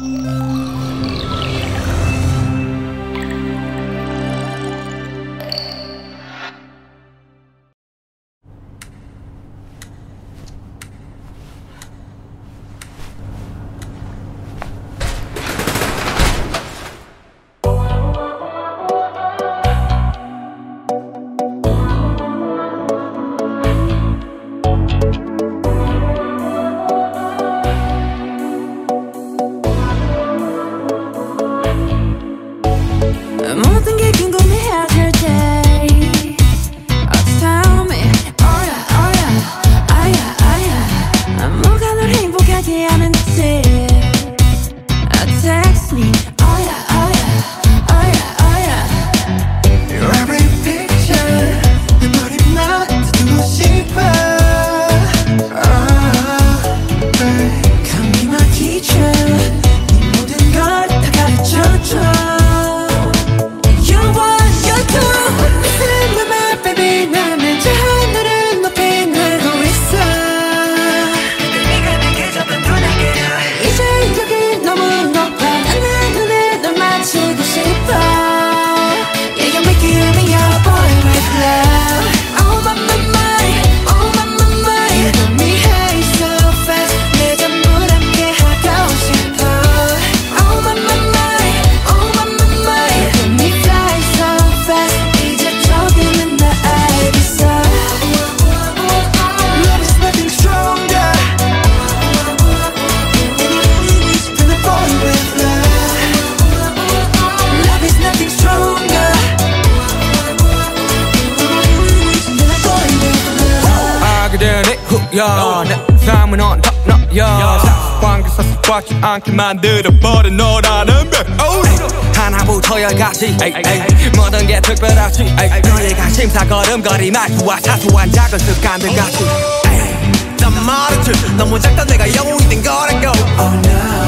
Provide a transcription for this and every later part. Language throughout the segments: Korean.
Música 야, 내 삶은 on top 너, 야. 사관계사 삭박지 않게 만들어버린 너라는 백. Oh. 하나부터 열까지. 모든 게 특별하지. 너희가 심사 걸음걸이 말투와 사소한 작은 습관들 같이. 난 말했지. 너무 작다. 내가 영웅이 된 거라고. Oh, no.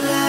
life.